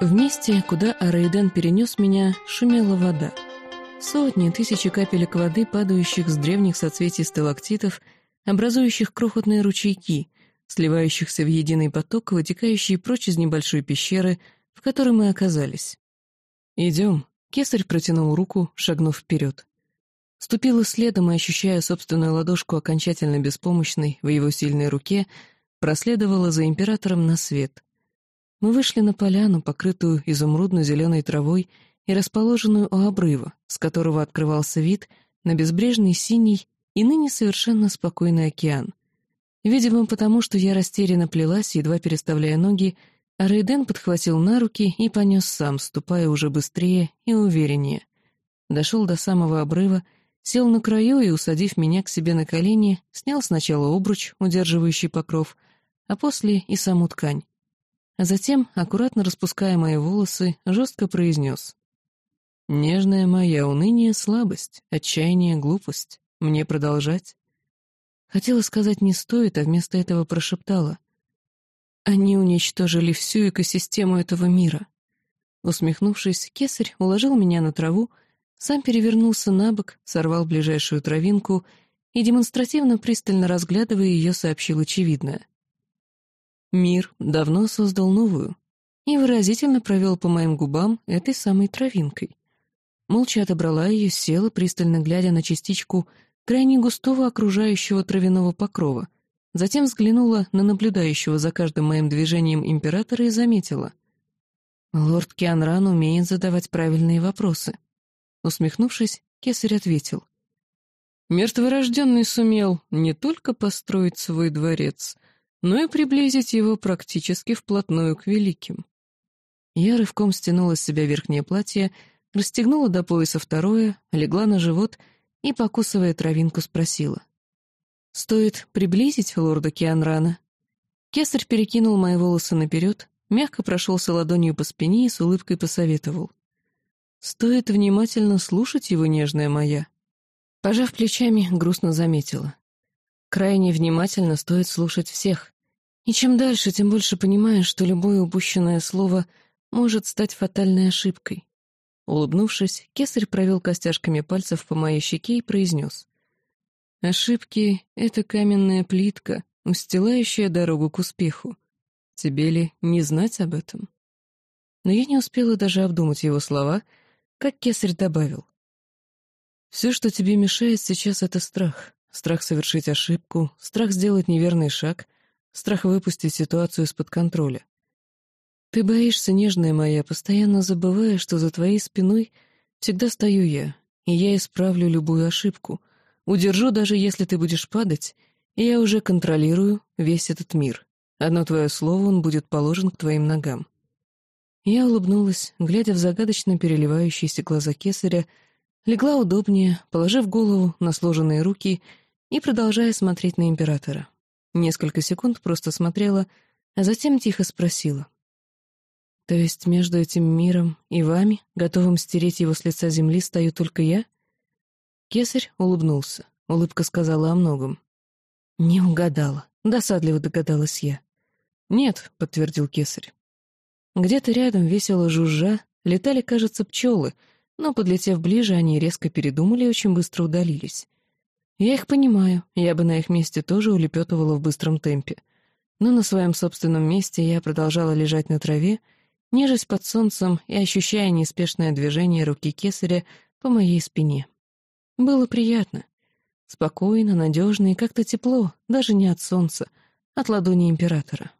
В месте, куда Арейден перенес меня, шумела вода. Сотни, тысячи капелек воды, падающих с древних соцветий сталактитов, образующих крохотные ручейки, сливающихся в единый поток, вытекающий прочь из небольшой пещеры, в которой мы оказались. «Идем», — кесарь протянул руку, шагнув вперед. Ступила следом и, ощущая собственную ладошку окончательно беспомощной в его сильной руке, проследовала за императором на свет — мы вышли на поляну, покрытую изумрудно-зеленой травой и расположенную у обрыва, с которого открывался вид на безбрежный синий и ныне совершенно спокойный океан. Видимо, потому что я растерянно плелась, едва переставляя ноги, а Рейден подхватил на руки и понес сам, ступая уже быстрее и увереннее. Дошел до самого обрыва, сел на краю и, усадив меня к себе на колени, снял сначала обруч, удерживающий покров, а после и саму ткань. А затем, аккуратно распуская мои волосы, жестко произнес. «Нежная моя уныние — слабость, отчаяние — глупость. Мне продолжать?» Хотела сказать «не стоит», а вместо этого прошептала. «Они уничтожили всю экосистему этого мира». Усмехнувшись, кесарь уложил меня на траву, сам перевернулся на бок, сорвал ближайшую травинку и, демонстративно пристально разглядывая ее, сообщил очевидное. Мир давно создал новую и выразительно провел по моим губам этой самой травинкой. Молча отобрала ее, села, пристально глядя на частичку крайне густого окружающего травяного покрова, затем взглянула на наблюдающего за каждым моим движением императора и заметила. «Лорд Кианран умеет задавать правильные вопросы». Усмехнувшись, кесарь ответил. «Мертворожденный сумел не только построить свой дворец, но и приблизить его практически вплотную к великим. Я рывком стянула с себя верхнее платье, расстегнула до пояса второе, легла на живот и, покусывая травинку, спросила. «Стоит приблизить лорда Кианрана?» Кесарь перекинул мои волосы наперед, мягко прошелся ладонью по спине и с улыбкой посоветовал. «Стоит внимательно слушать его, нежная моя». Пожав плечами, грустно заметила. Крайне внимательно стоит слушать всех. И чем дальше, тем больше понимаешь, что любое упущенное слово может стать фатальной ошибкой. Улыбнувшись, кесарь провел костяшками пальцев по моей щеке и произнес. «Ошибки — это каменная плитка, устилающая дорогу к успеху. Тебе ли не знать об этом?» Но я не успела даже обдумать его слова, как кесарь добавил. «Все, что тебе мешает сейчас, — это страх. Страх совершить ошибку, страх сделать неверный шаг, страх выпустить ситуацию из-под контроля. Ты боишься, нежная моя, постоянно забывая, что за твоей спиной всегда стою я, и я исправлю любую ошибку, удержу, даже если ты будешь падать, и я уже контролирую весь этот мир. Одно твое слово, он будет положен к твоим ногам. Я улыбнулась, глядя в загадочно переливающиеся глаза кесаря, легла удобнее, положив голову на сложенные руки и продолжая смотреть на императора. Несколько секунд просто смотрела, а затем тихо спросила. «То есть между этим миром и вами, готовым стереть его с лица земли, стою только я?» Кесарь улыбнулся. Улыбка сказала о многом. «Не угадала», — досадливо догадалась я. «Нет», — подтвердил кесарь. Где-то рядом, весело жужжа, летали, кажется, пчелы, но, подлетев ближе, они резко передумали и очень быстро удалились. Я их понимаю, я бы на их месте тоже улепетывала в быстром темпе. Но на своем собственном месте я продолжала лежать на траве, нежесть под солнцем и ощущая неспешное движение руки кесаря по моей спине. Было приятно. Спокойно, надежно и как-то тепло, даже не от солнца, от ладони императора.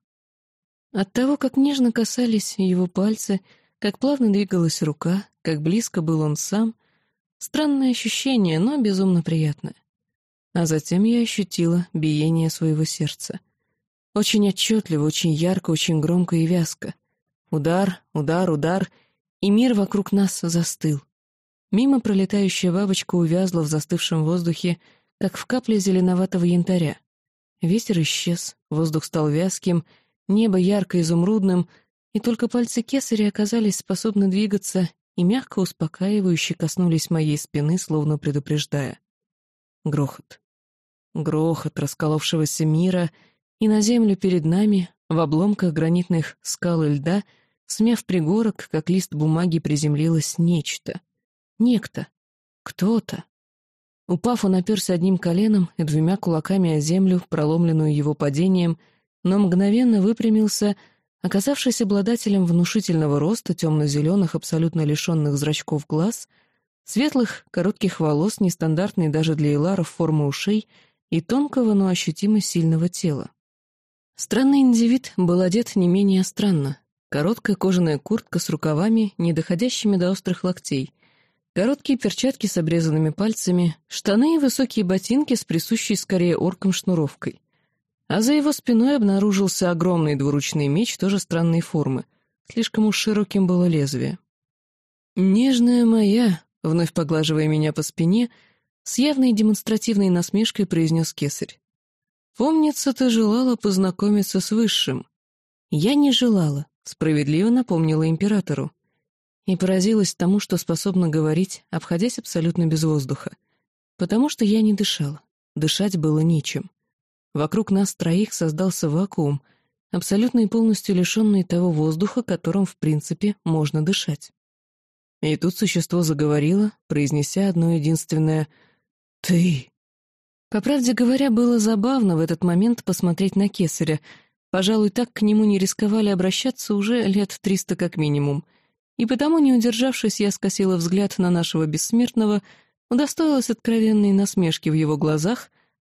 От того, как нежно касались его пальцы, как плавно двигалась рука, как близко был он сам, странное ощущение, но безумно приятное. А затем я ощутила биение своего сердца. Очень отчетливо, очень ярко, очень громко и вязко. Удар, удар, удар, и мир вокруг нас застыл. Мимо пролетающая бабочка увязла в застывшем воздухе, как в капле зеленоватого янтаря. Ветер исчез, воздух стал вязким, небо ярко-изумрудным, и только пальцы кесаря оказались способны двигаться и мягко успокаивающе коснулись моей спины, словно предупреждая. Грохот. Грохот расколовшегося мира, и на землю перед нами, в обломках гранитных скал и льда, Смяв пригорок, как лист бумаги приземлилось нечто. Некто. Кто-то. Упав, он оперся одним коленом и двумя кулаками о землю, проломленную его падением, но мгновенно выпрямился, оказавшись обладателем внушительного роста, темно-зеленых, абсолютно лишенных зрачков глаз, светлых, коротких волос, нестандартной даже для Иларов формы ушей и тонкого, но ощутимо сильного тела. Странный индивид был одет не менее странно. Короткая кожаная куртка с рукавами, не доходящими до острых локтей, короткие перчатки с обрезанными пальцами, штаны и высокие ботинки с присущей скорее оркам шнуровкой. А за его спиной обнаружился огромный двуручный меч тоже странной формы. Слишком уж широким было лезвие. «Нежная моя», — вновь поглаживая меня по спине, с явной демонстративной насмешкой произнес кесарь. «Помнится, ты желала познакомиться с Высшим». «Я не желала», — справедливо напомнила императору. И поразилась тому, что способна говорить, обходясь абсолютно без воздуха. Потому что я не дышала. Дышать было нечем. Вокруг нас троих создался вакуум, абсолютно и полностью лишенный того воздуха, которым, в принципе, можно дышать. И тут существо заговорило, произнеся одно единственное «Ты». По правде говоря, было забавно в этот момент посмотреть на кесаря. Пожалуй, так к нему не рисковали обращаться уже лет триста как минимум. И потому, не удержавшись, я скосила взгляд на нашего бессмертного, удостоилась откровенной насмешки в его глазах,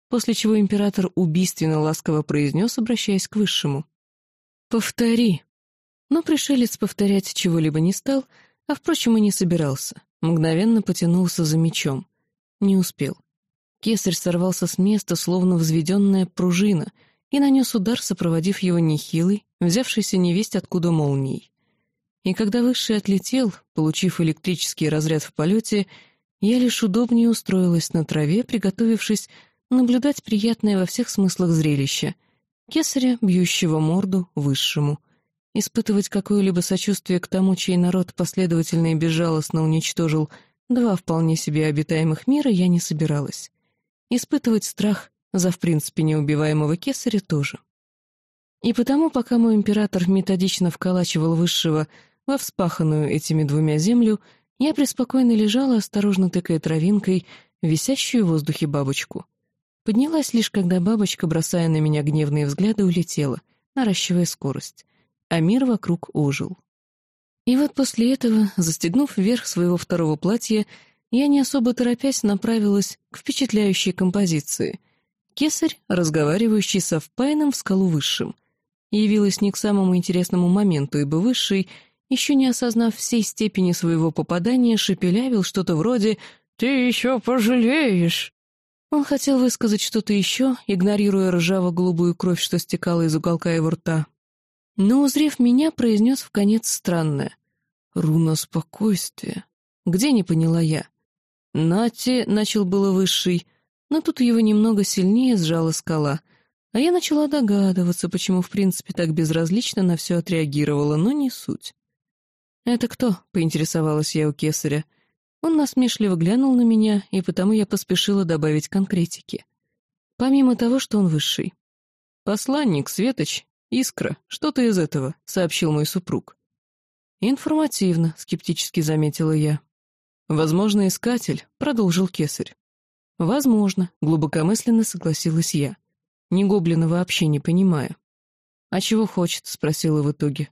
после чего император убийственно ласково произнес, обращаясь к высшему. «Повтори». Но пришелец повторять чего-либо не стал, а, впрочем, и не собирался. Мгновенно потянулся за мечом. Не успел. Кесарь сорвался с места, словно взведенная пружина, и нанес удар, сопроводив его нехилый, взявшийся невесть откуда молнией. И когда Высший отлетел, получив электрический разряд в полете, я лишь удобнее устроилась на траве, приготовившись наблюдать приятное во всех смыслах зрелище — кесаря, бьющего морду Высшему. Испытывать какое-либо сочувствие к тому, чей народ последовательно и безжалостно уничтожил два вполне себе обитаемых мира, я не собиралась. Испытывать страх за в принципе неубиваемого кесаря тоже. И потому, пока мой император методично вколачивал высшего во вспаханную этими двумя землю, я преспокойно лежала, осторожно тыкая травинкой, висящую в воздухе бабочку. Поднялась лишь, когда бабочка, бросая на меня гневные взгляды, улетела, наращивая скорость, а мир вокруг ожил. И вот после этого, застегнув верх своего второго платья, я, не особо торопясь, направилась к впечатляющей композиции. Кесарь, разговаривающий со впаяным в скалу высшим. Явилась не к самому интересному моменту, ибо высший, еще не осознав всей степени своего попадания, шепелявил что-то вроде «Ты еще пожалеешь!». Он хотел высказать что-то еще, игнорируя ржаво-голубую кровь, что стекала из уголка его рта. Но, узрев меня, произнес в конец странное. «Руна спокойствия». Где не поняла я? «Нати», — начал было высший, но тут его немного сильнее сжала скала, а я начала догадываться, почему в принципе так безразлично на все отреагировала, но не суть. «Это кто?» — поинтересовалась я у кесаря. Он насмешливо глянул на меня, и потому я поспешила добавить конкретики. Помимо того, что он высший. «Посланник, Светоч, Искра, что-то из этого», — сообщил мой супруг. «Информативно», — скептически заметила я. «Возможно, искатель», — продолжил кесарь. «Возможно», — глубокомысленно согласилась я. Ни гоблина вообще не понимаю. «А чего хочет?» — спросила в итоге.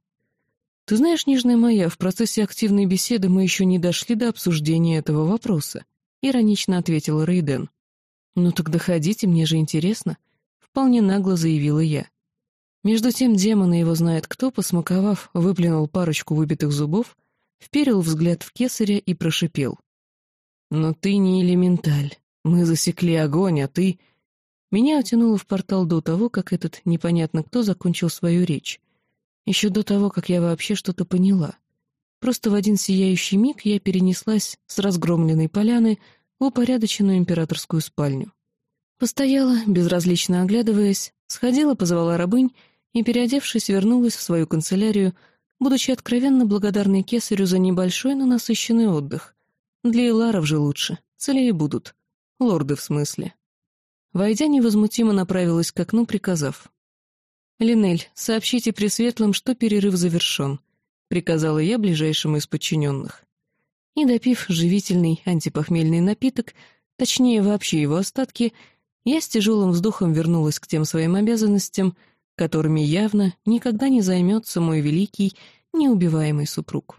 «Ты знаешь, нежная моя, в процессе активной беседы мы еще не дошли до обсуждения этого вопроса», — иронично ответила Рейден. «Ну так доходите, мне же интересно», — вполне нагло заявила я. Между тем демон его знает кто, посмаковав, выплюнул парочку выбитых зубов вперил взгляд в кесаря и прошипел. «Но ты не элементаль. Мы засекли огонь, а ты...» Меня утянуло в портал до того, как этот непонятно кто закончил свою речь. Еще до того, как я вообще что-то поняла. Просто в один сияющий миг я перенеслась с разгромленной поляны в упорядоченную императорскую спальню. Постояла, безразлично оглядываясь, сходила, позвала рабынь и, переодевшись, вернулась в свою канцелярию, будучи откровенно благодарной кесарю за небольшой, но насыщенный отдых. Для Иларов же лучше, целее будут. Лорды в смысле. Войдя, невозмутимо направилась к окну, приказав. «Линель, сообщите Пресветлым, что перерыв завершен. приказала я ближайшему из подчиненных. И допив живительный антипохмельный напиток, точнее вообще его остатки, я с тяжелым вздохом вернулась к тем своим обязанностям, которыми явно никогда не займется мой великий, неубиваемый супруг.